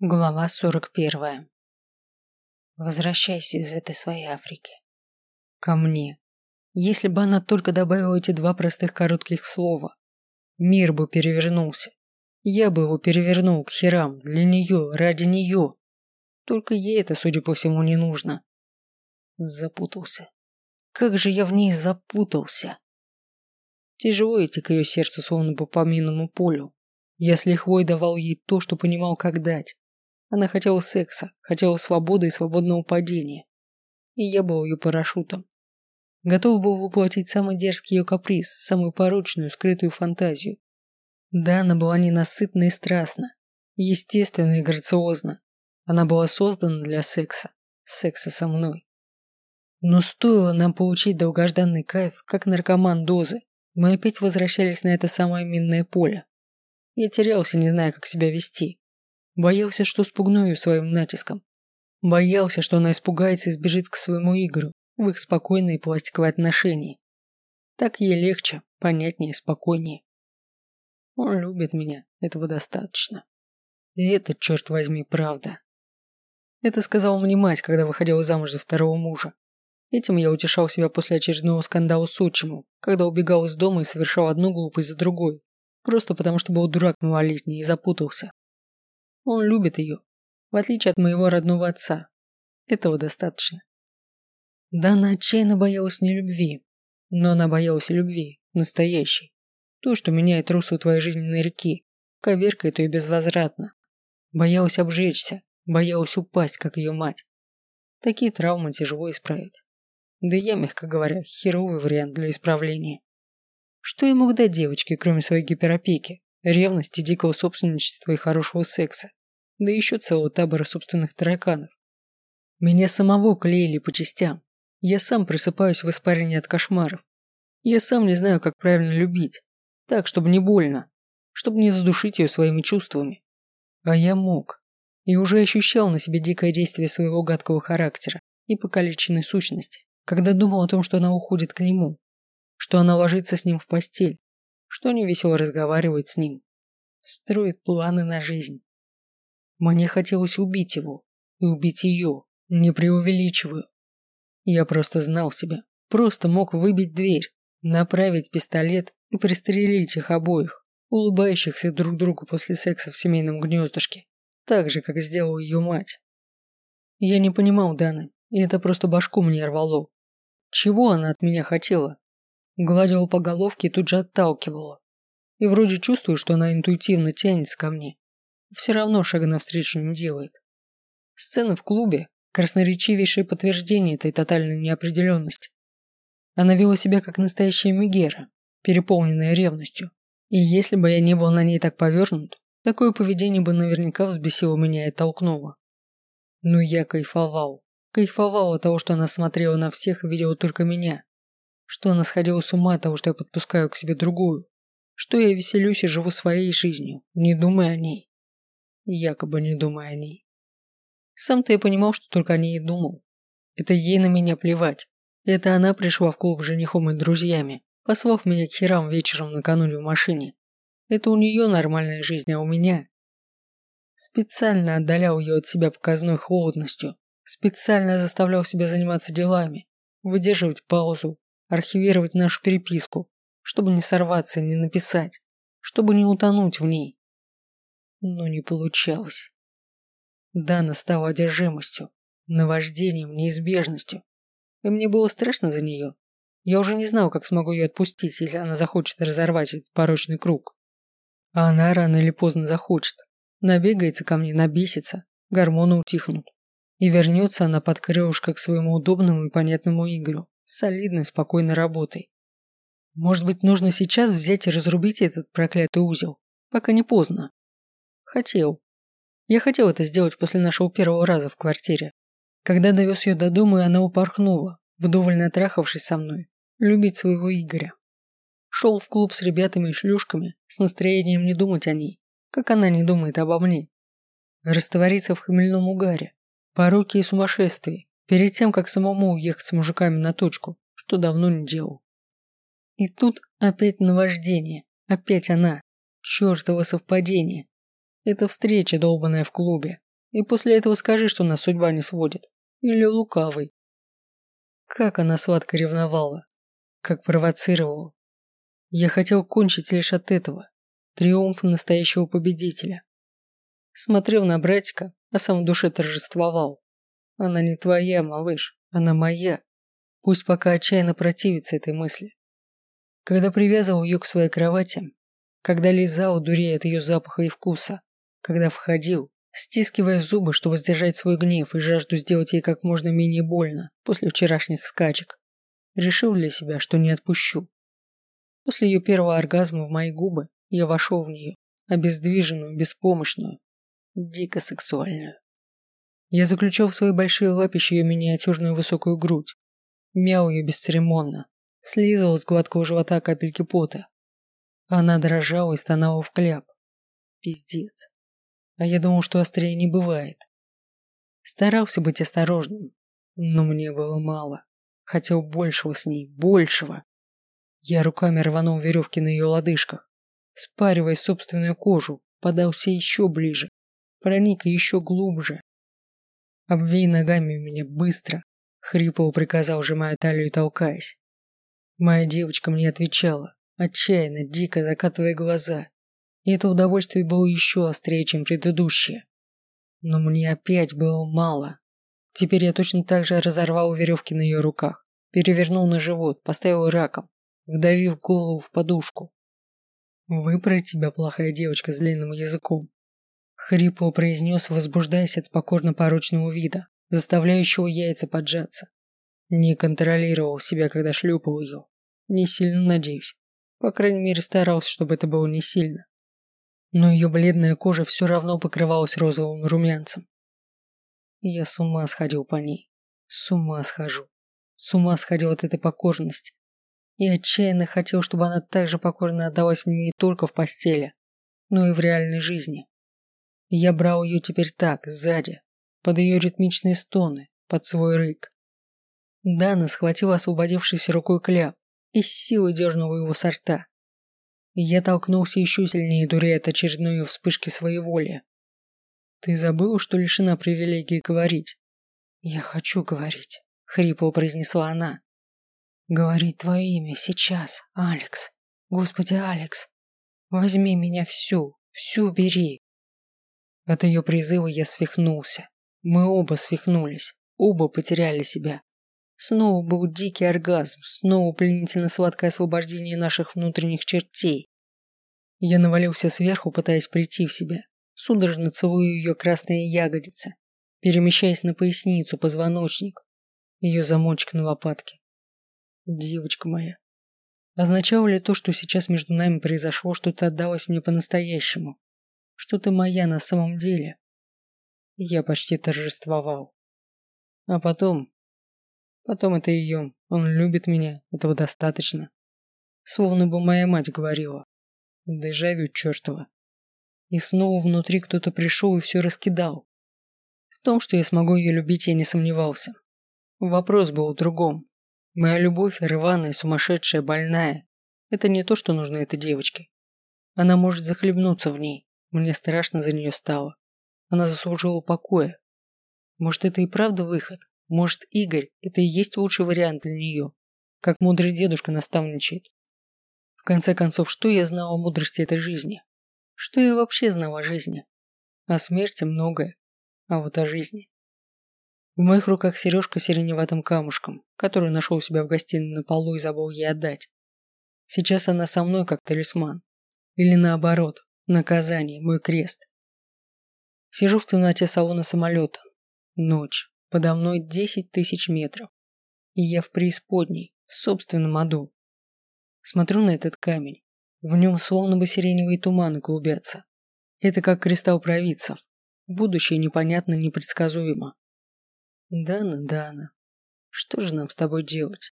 Глава 41. Возвращайся из этой своей Африки. Ко мне. Если бы она только добавила эти два простых коротких слова, мир бы перевернулся. Я бы его перевернул к херам, для нее, ради нее. Только ей это, судя по всему, не нужно. Запутался. Как же я в ней запутался. Тяжело идти к ее сердцу, словно по поминному полю. Я с лихвой давал ей то, что понимал, как дать. Она хотела секса, хотела свободы и свободного падения. И я был ее парашютом. Готов был воплотить самый дерзкий ее каприз, самую порочную, скрытую фантазию. Да, она была ненасытна и страстна, естественно и грациозна. Она была создана для секса, секса со мной. Но стоило нам получить долгожданный кайф, как наркоман дозы, мы опять возвращались на это самое минное поле. Я терялся, не зная, как себя вести. Боялся, что спугну ее своим натиском. Боялся, что она испугается и сбежит к своему Игорю в их спокойные пластиковые отношения. Так ей легче, понятнее, спокойнее. Он любит меня, этого достаточно. И это, черт возьми, правда. Это сказала мне мать, когда выходила замуж за второго мужа. Этим я утешал себя после очередного скандала с отчимом, когда убегал из дома и совершал одну глупость за другой, просто потому что был дурак малолетний и запутался. Он любит ее, в отличие от моего родного отца. Этого достаточно. Да, она отчаянно боялась не любви, но она боялась любви, настоящей. Той, что меняет русло твоей жизненной реки, коверкает ее безвозвратно. Боялась обжечься, боялась упасть, как ее мать. Такие травмы тяжело исправить. Да я, мягко говоря, херовый вариант для исправления. Что я мог дать девочке, кроме своей гиперопеки, ревности, дикого собственничества и хорошего секса? Да еще целого табора собственных тараканов. Меня самого клеили по частям. Я сам просыпаюсь в испарении от кошмаров. Я сам не знаю, как правильно любить. Так, чтобы не больно. Чтобы не задушить ее своими чувствами. А я мог. И уже ощущал на себе дикое действие своего гадкого характера и покалеченной сущности, когда думал о том, что она уходит к нему, что она ложится с ним в постель, что они весело разговаривают с ним, строят планы на жизнь. Мне хотелось убить его и убить ее, не преувеличиваю. Я просто знал себя, просто мог выбить дверь, направить пистолет и пристрелить их обоих, улыбающихся друг другу после секса в семейном гнездышке, так же, как сделала ее мать. Я не понимал Даны, и это просто башку мне рвало. Чего она от меня хотела? Гладила по головке и тут же отталкивала. И вроде чувствую, что она интуитивно тянется ко мне, все равно шага навстречу не делает. Сцена в клубе – красноречивейшее подтверждение этой тотальной неопределенности. Она вела себя как настоящая Мегера, переполненная ревностью. И если бы я не был на ней так повернут, такое поведение бы наверняка взбесило меня и толкнуло. Но я кайфовал. Кайфовал от того, что она смотрела на всех и видела только меня. Что она сходила с ума от того, что я подпускаю к себе другую. Что я веселюсь и живу своей жизнью, не думая о ней якобы не думая о ней. Сам-то я понимал, что только о ней и думал. Это ей на меня плевать. Это она пришла в клуб с женихом и друзьями, послав меня к херам вечером накануне в машине. Это у нее нормальная жизнь, а у меня... Специально отдалял ее от себя показной холодностью, специально заставлял себя заниматься делами, выдерживать паузу, архивировать нашу переписку, чтобы не сорваться и не написать, чтобы не утонуть в ней но не получалось. Дана стала одержимостью, наваждением, неизбежностью. И мне было страшно за нее. Я уже не знал, как смогу ее отпустить, если она захочет разорвать этот порочный круг. А она рано или поздно захочет. Набегается ко мне, набесится, гормоны утихнут. И вернется она под крылышко к своему удобному и понятному Игорю, солидной, спокойной работой. Может быть, нужно сейчас взять и разрубить этот проклятый узел, пока не поздно. Хотел. Я хотел это сделать после нашего первого раза в квартире. Когда довез ее до дома, и она упорхнула, вдоволь натрахавшись со мной, любить своего Игоря. Шел в клуб с ребятами и шлюшками, с настроением не думать о ней, как она не думает обо мне. Раствориться в хмельном угаре, пороки и сумасшествии, перед тем, как самому уехать с мужиками на точку, что давно не делал. И тут опять наваждение, опять она, чертово совпадение. Это встреча, долбанная в клубе. И после этого скажи, что нас судьба не сводит. Или лукавый. Как она сладко ревновала. Как провоцировала. Я хотел кончить лишь от этого. Триумф настоящего победителя. Смотрел на братика, а сам в душе торжествовал. Она не твоя, малыш, она моя. Пусть пока отчаянно противится этой мысли. Когда привязывал ее к своей кровати, когда лизал, дурея от ее запаха и вкуса, когда входил, стискивая зубы, чтобы сдержать свой гнев и жажду сделать ей как можно менее больно после вчерашних скачек, решил для себя, что не отпущу. После ее первого оргазма в мои губы я вошел в нее, обездвиженную, беспомощную, дико сексуальную. Я заключил в свои большие лапища ее миниатюрную высокую грудь, мял ее бесцеремонно, слизывал с гладкого живота капельки пота. Она дрожала и стонала в кляп. Пиздец. А я думал, что острее не бывает. Старался быть осторожным, но мне было мало. Хотел большего с ней, большего. Я руками рванул веревки на ее лодыжках, спаривая собственную кожу, подался еще ближе, проник еще глубже. Обвей ногами меня быстро, хрипло приказал, сжимая талию и толкаясь. Моя девочка мне отвечала, отчаянно, дико закатывая глаза. И это удовольствие было еще острее, чем предыдущее. Но мне опять было мало. Теперь я точно так же разорвал веревки на ее руках, перевернул на живот, поставил раком, вдавив голову в подушку. «Выбрать тебя, плохая девочка с длинным языком», Хрипло произнес, возбуждаясь от покорно-порочного вида, заставляющего яйца поджаться. Не контролировал себя, когда шлепал ее. Не сильно надеюсь. По крайней мере, старался, чтобы это было не сильно. Но ее бледная кожа все равно покрывалась розовым румянцем. Я с ума сходил по ней. С ума схожу. С ума сходил от этой покорности. И отчаянно хотел, чтобы она так же покорно отдалась мне не только в постели, но и в реальной жизни. Я брал ее теперь так, сзади, под ее ритмичные стоны, под свой рык. Дана схватила освободившейся рукой кляп и с силой дернула его со рта. Я толкнулся еще сильнее, дурея от очередной вспышки своей воли. «Ты забыл, что лишена привилегии говорить?» «Я хочу говорить», — хрипло произнесла она. «Говори твое имя сейчас, Алекс. Господи, Алекс, возьми меня всю, всю бери. От ее призыва я свихнулся. Мы оба свихнулись, оба потеряли себя. Снова был дикий оргазм, снова пленительно сладкое освобождение наших внутренних чертей. Я навалился сверху, пытаясь прийти в себя, судорожно целую ее красные ягодицы, перемещаясь на поясницу, позвоночник, ее замочек на лопатке. Девочка моя. Означало ли то, что сейчас между нами произошло, что ты отдалась мне по-настоящему? что ты моя на самом деле. я почти торжествовал. А потом... Потом это ее. Он любит меня, этого достаточно. Словно бы моя мать говорила. Дежавю чертова. И снова внутри кто-то пришел и все раскидал. В том, что я смогу ее любить, я не сомневался. Вопрос был в другом. Моя любовь рваная, сумасшедшая, больная. Это не то, что нужно этой девочке. Она может захлебнуться в ней. Мне страшно за нее стало. Она заслужила покоя. Может, это и правда выход? Может, Игорь – это и есть лучший вариант для нее? Как мудрый дедушка наставничает. В конце концов, что я знал о мудрости этой жизни? Что я вообще знал о жизни? О смерти многое, а вот о жизни. В моих руках сережка с сиреневатым камушком, которую нашел у себя в гостиной на полу и забыл ей отдать. Сейчас она со мной как талисман. Или наоборот, Наказание, мой крест. Сижу в темноте салона самолета. Ночь. Подо мной десять тысяч метров. И я в преисподней, в собственном аду. Смотрю на этот камень. В нем словно бы сиреневые туманы клубятся. Это как кристалл провидцев. Будущее непонятно, непредсказуемо. Дана, Дана, что же нам с тобой делать?